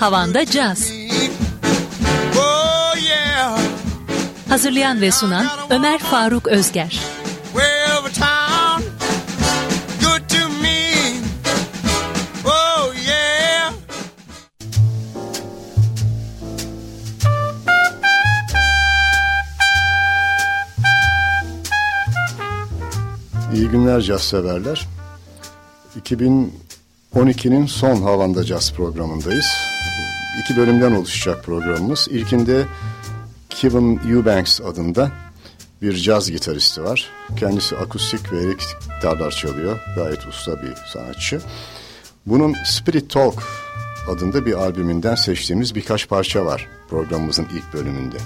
Havanda Caz. Oh yeah, Hazırlayan ve sunan Ömer Faruk Özger. Oh yeah. İyi günler caz severler. 2012'nin son Havanda Caz programındayız. İki bölümden oluşacak programımız. İlkinde Kevin Eubanks adında bir caz gitaristi var. Kendisi akustik ve elektrik gitarlar çalıyor. Gayet usta bir sanatçı. Bunun Spirit Talk adında bir albümünden seçtiğimiz birkaç parça var programımızın ilk bölümünde.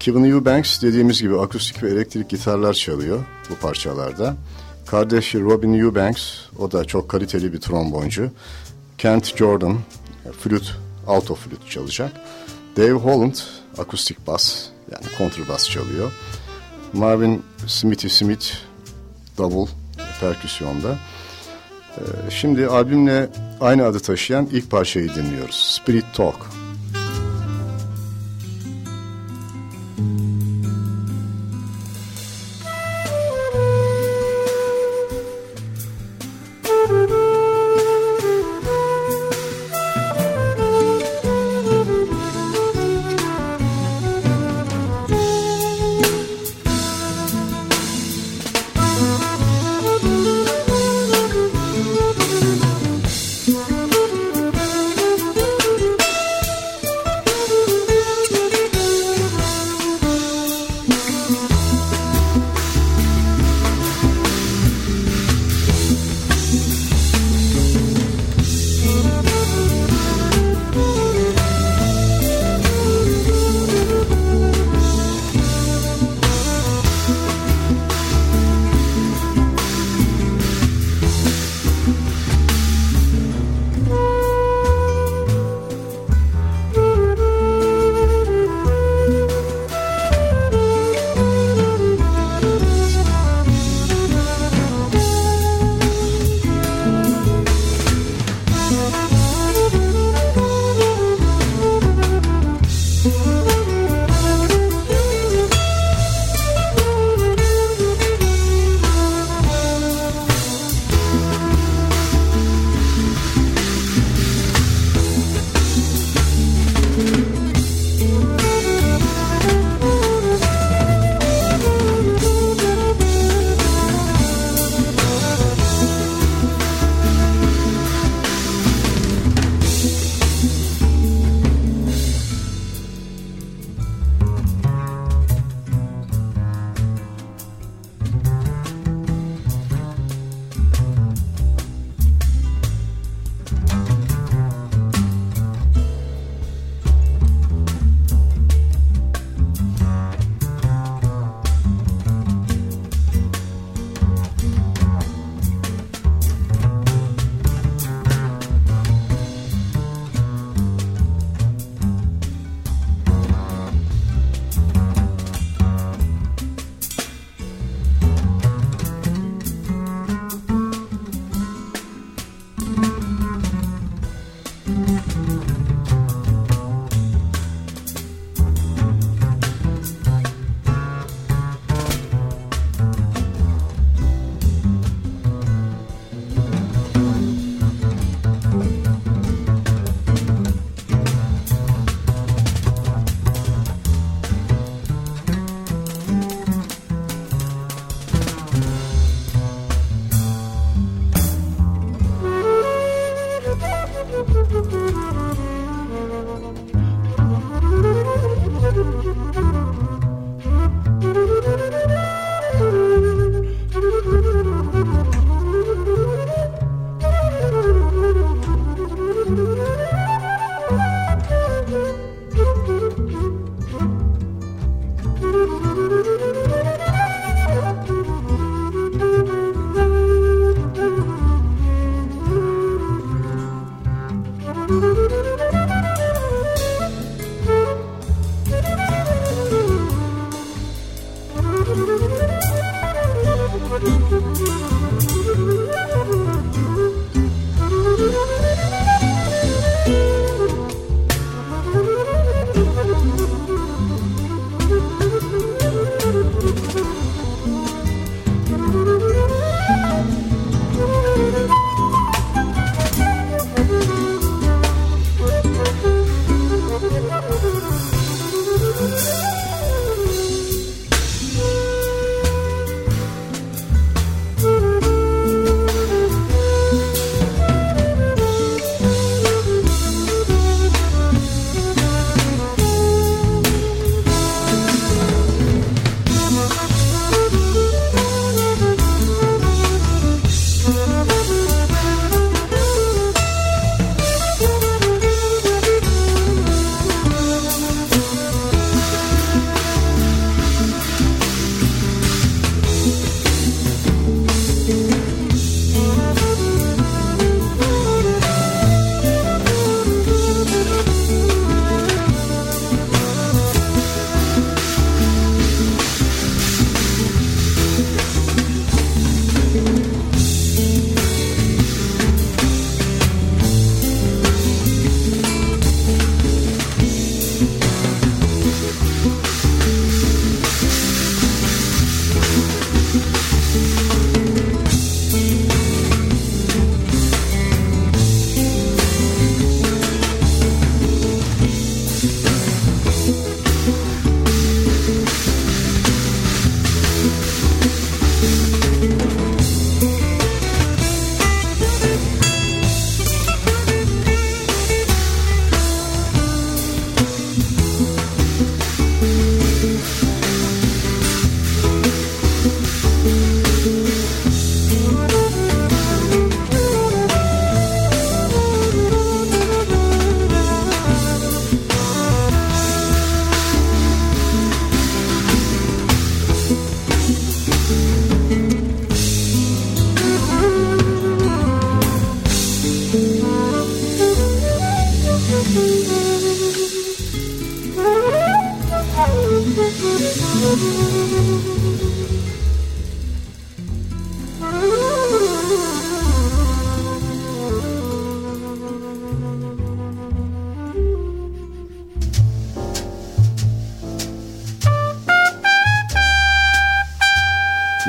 Kevin Eubanks dediğimiz gibi akustik ve elektrik gitarlar çalıyor bu parçalarda. Kardeşi Robin Eubanks, o da çok kaliteli bir tromboncu. Kent Jordan, flüt, alto flüt çalacak. Dave Holland, akustik bas, yani kontrbas çalıyor. Marvin Smithy Smith, davul, perküsyonda. Ee, Şimdi albümle aynı adı taşıyan ilk parçayı dinliyoruz. Spirit Talk.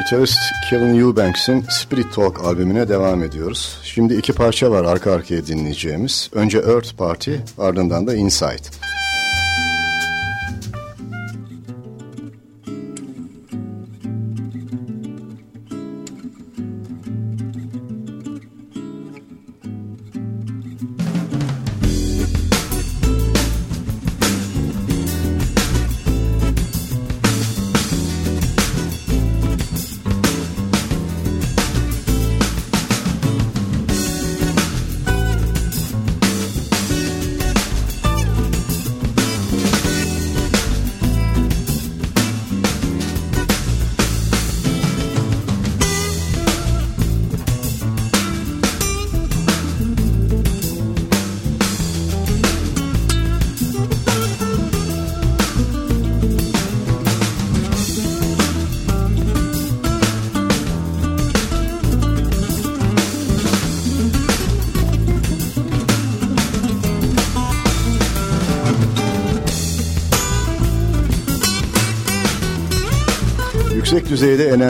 Gitarist Kevin Eubanks'in Spirit Talk albümüne devam ediyoruz. Şimdi iki parça var arka arkaya dinleyeceğimiz. Önce Earth Party ardından da Inside.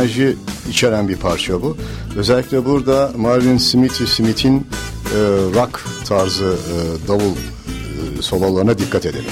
Enerji içeren bir parça bu. Özellikle burada Marvin Smith Smith'in e, rock tarzı e, davul e, sololarına dikkat edelim.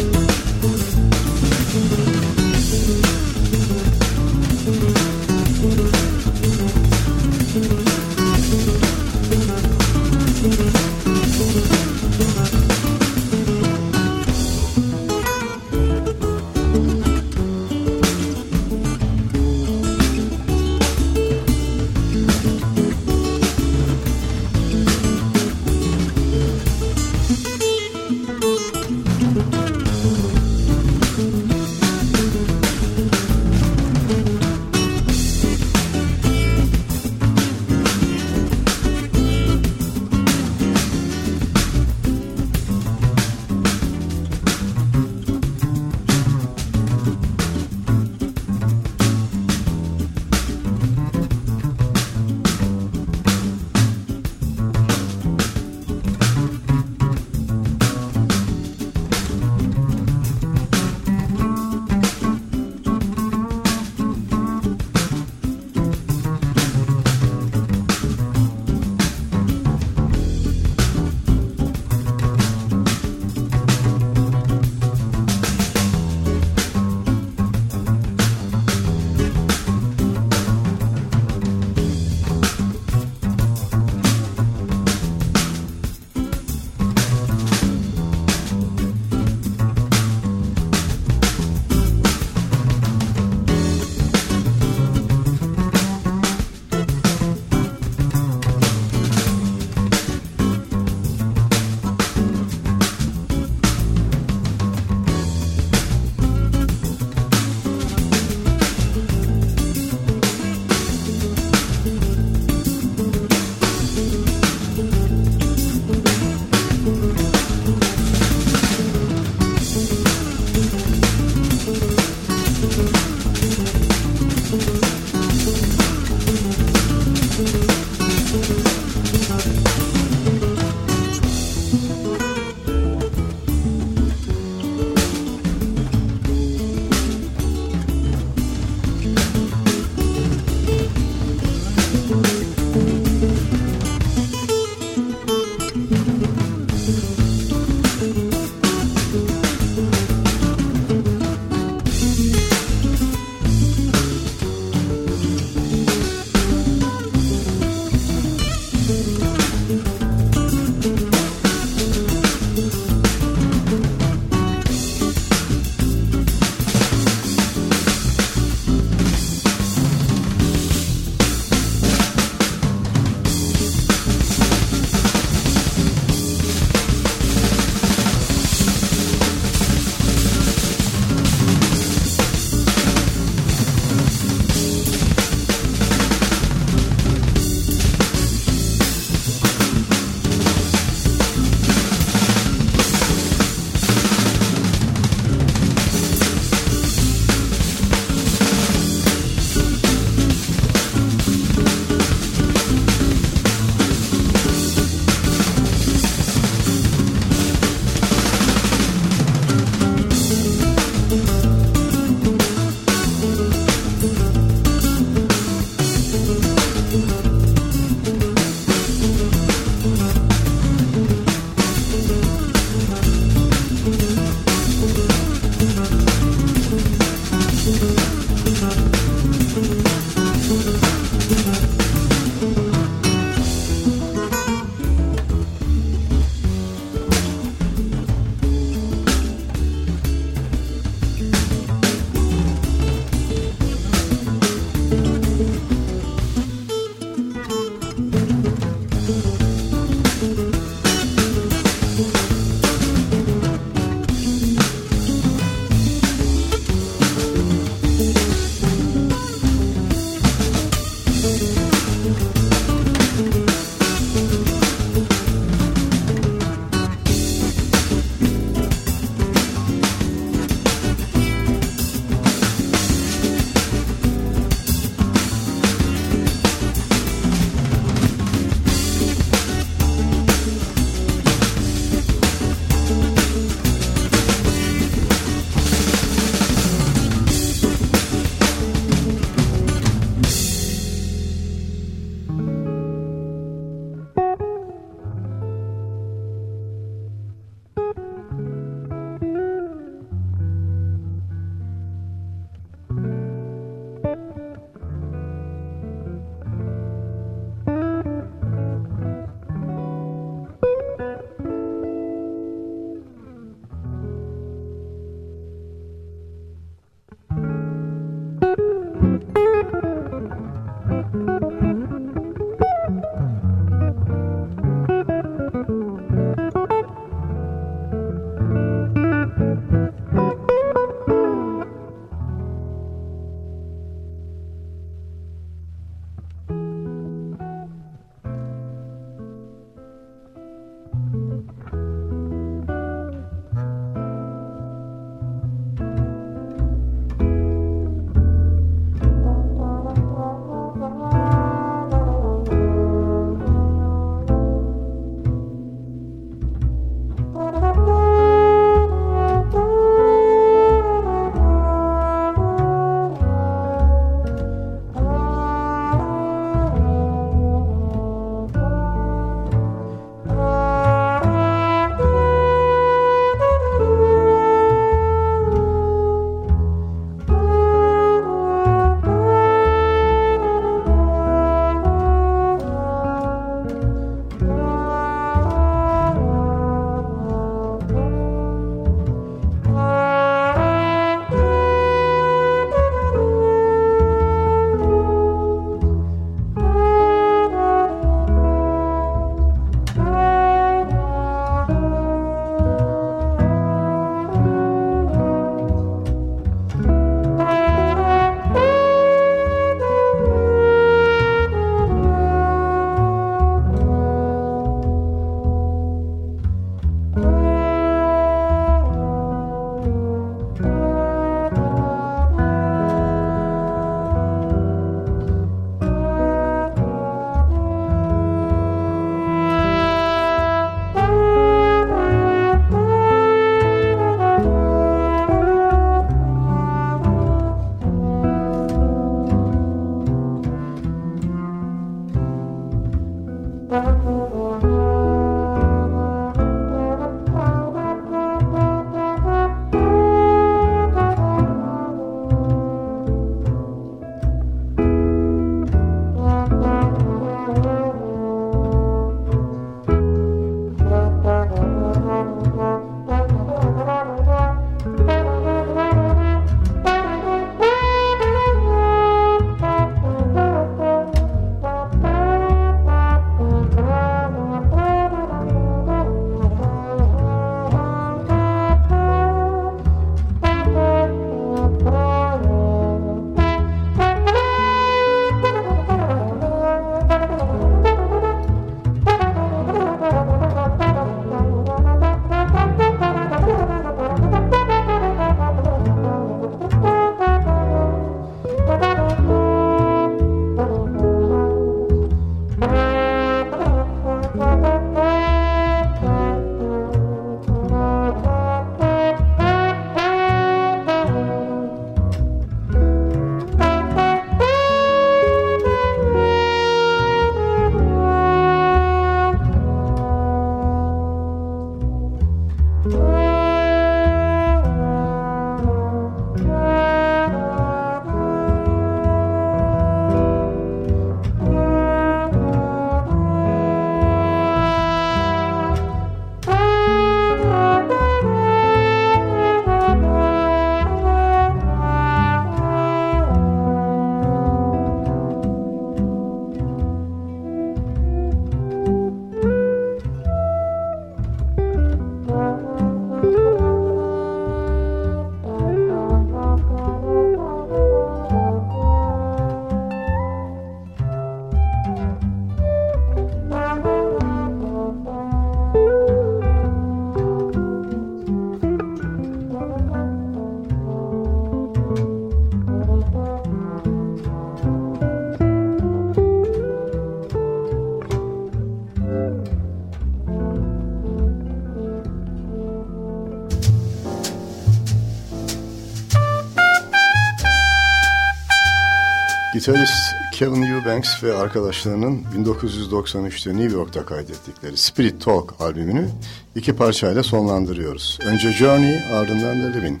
Gitarist Kevin Eubanks ve arkadaşlarının 1993'te New York'ta kaydettikleri Spirit Talk albümünü iki parçayla sonlandırıyoruz. Önce Journey ardından da Living.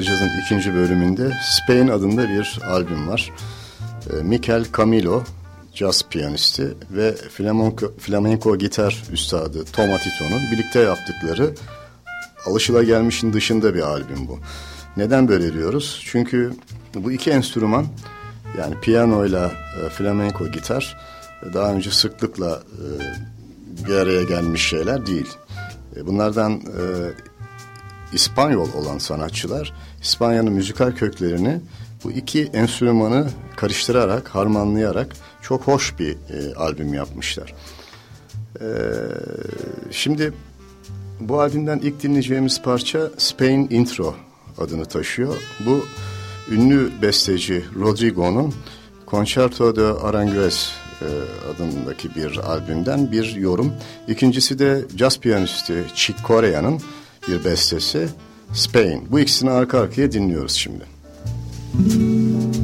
Jazz'ın ikinci bölümünde Spain adında bir albüm var. E, Mikel Camilo, caz piyanisti ve flamenco, flamenco gitar üstadı Tom Atito'nun birlikte yaptıkları alışılagelmişin dışında bir albüm bu. Neden böyle diyoruz? Çünkü bu iki enstrüman yani piyanoyla e, flamenco gitar daha önce sıklıkla e, bir araya gelmiş şeyler değil. E, bunlardan e, İspanyol olan sanatçılar İspanya'nın müzikal köklerini bu iki enstrümanı karıştırarak, harmanlayarak çok hoş bir e, albüm yapmışlar. E, şimdi bu albümden ilk dinleyeceğimiz parça Spain Intro adını taşıyor. Bu ünlü besteci Rodrigo'nun Concerto de Aranjuez e, adındaki bir albümden bir yorum. İkincisi de jazz piyanisti Chick Corea'nın bir bestesi Spain. Bu ikisini arka arkaya dinliyoruz şimdi. Müzik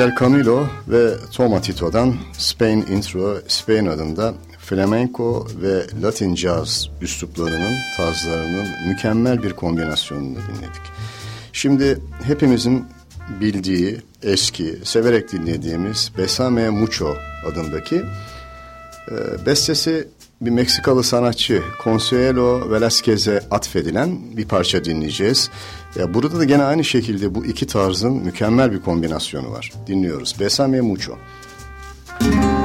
Mikel Camilo ve Toma Tito'dan Spain Intro Spain adında flamenco ve Latin jazz üsluplarının, tarzlarının mükemmel bir kombinasyonunu dinledik. Şimdi hepimizin bildiği, eski, severek dinlediğimiz Besame Mucho adındaki e, bestesi bir Meksikalı sanatçı Consuelo Velázquez'e atfedilen bir parça dinleyeceğiz. Ya burada da gene aynı şekilde bu iki tarzın mükemmel bir kombinasyonu var. Dinliyoruz. Besame Mucho. Müzik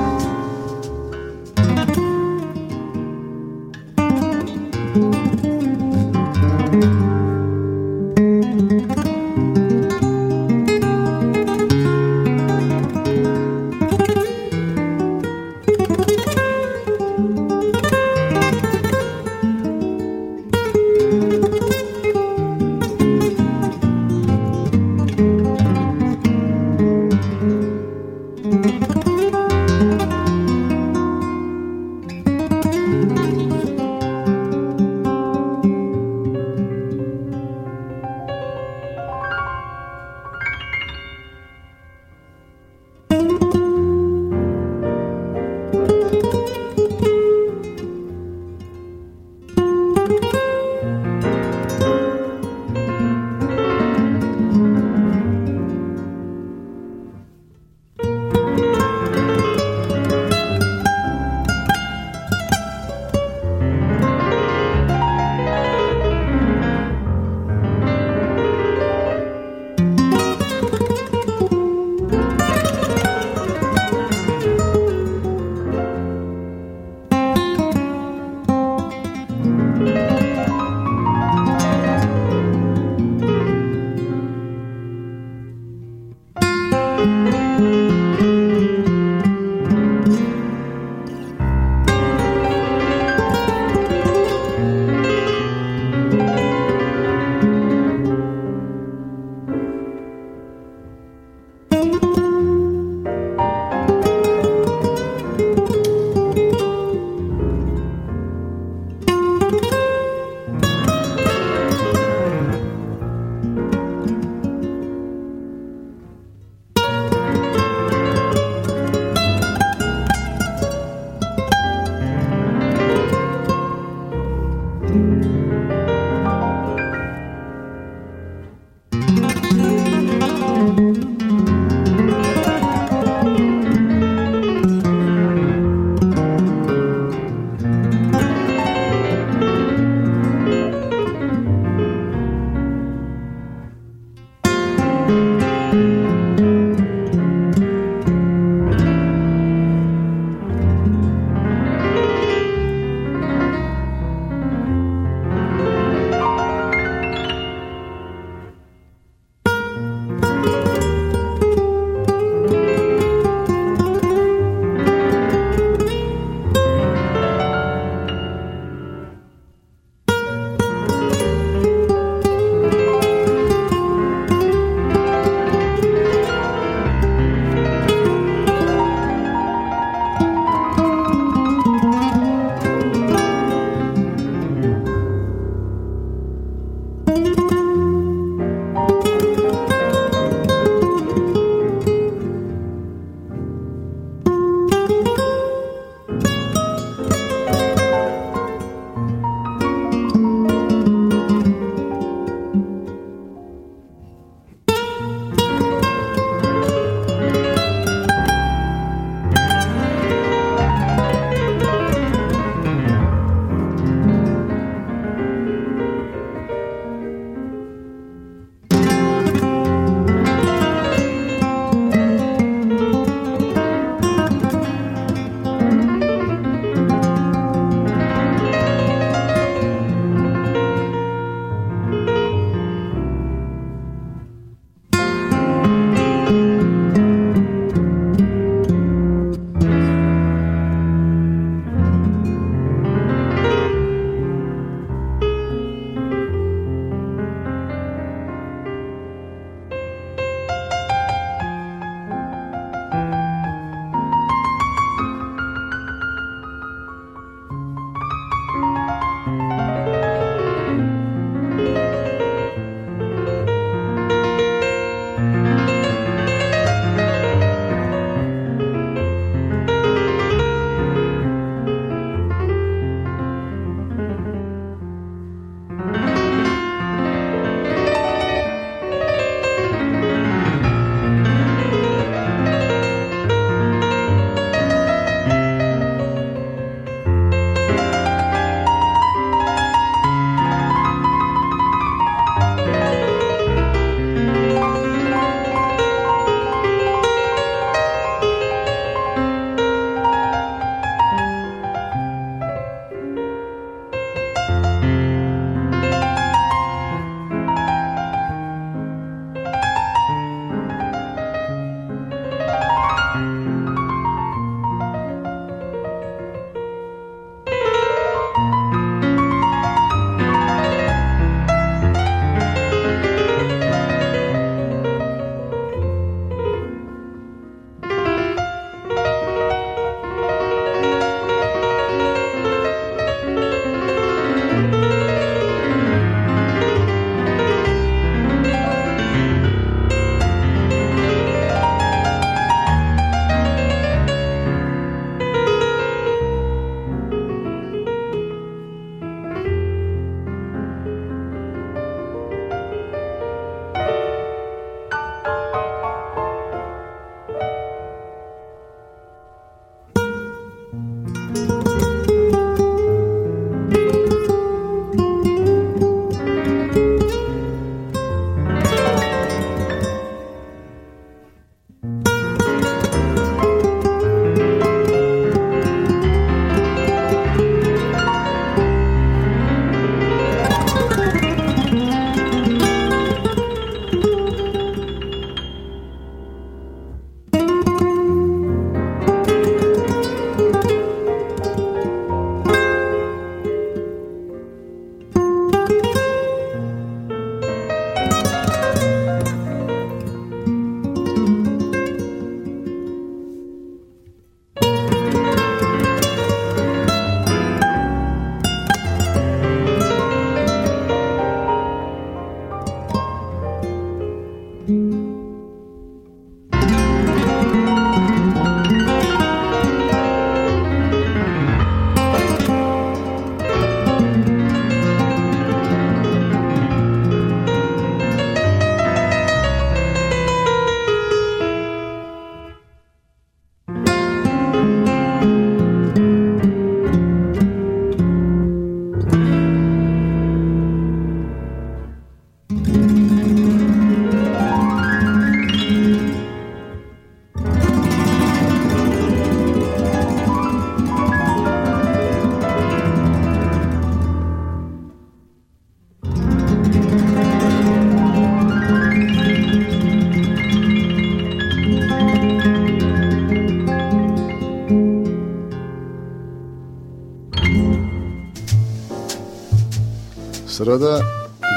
Sırada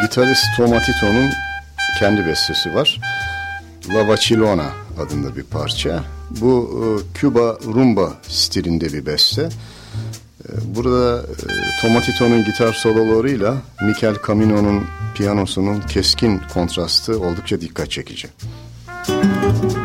gitarist Tomatito'nun kendi bestesi var. La Vacilona adında bir parça. Bu e, Cuba Rumba stilinde bir beste. E, burada e, Tomatito'nun gitar sololarıyla Mikel Camino'nun piyanosunun keskin kontrastı oldukça dikkat çekici. Müzik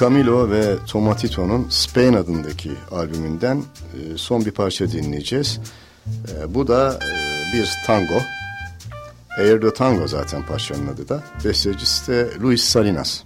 Camilo ve Tomatito'nun Spain adındaki albümünden e, son bir parça dinleyeceğiz. E, bu da e, bir tango. Air de Tango zaten parçanın adı da. Bestecisi de Luis Salinas.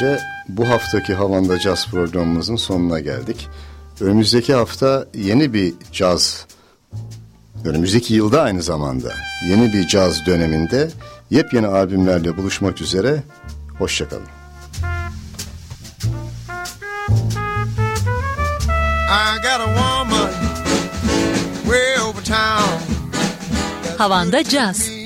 Böylece bu haftaki Havanda Caz programımızın sonuna geldik. Önümüzdeki hafta yeni bir caz, önümüzdeki yılda aynı zamanda yeni bir caz döneminde yepyeni albümlerle buluşmak üzere. Hoşçakalın. Havanda Caz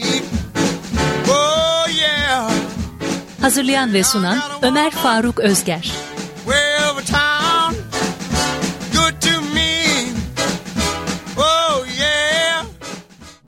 Hazırlayan ve sunan Ömer Faruk Özger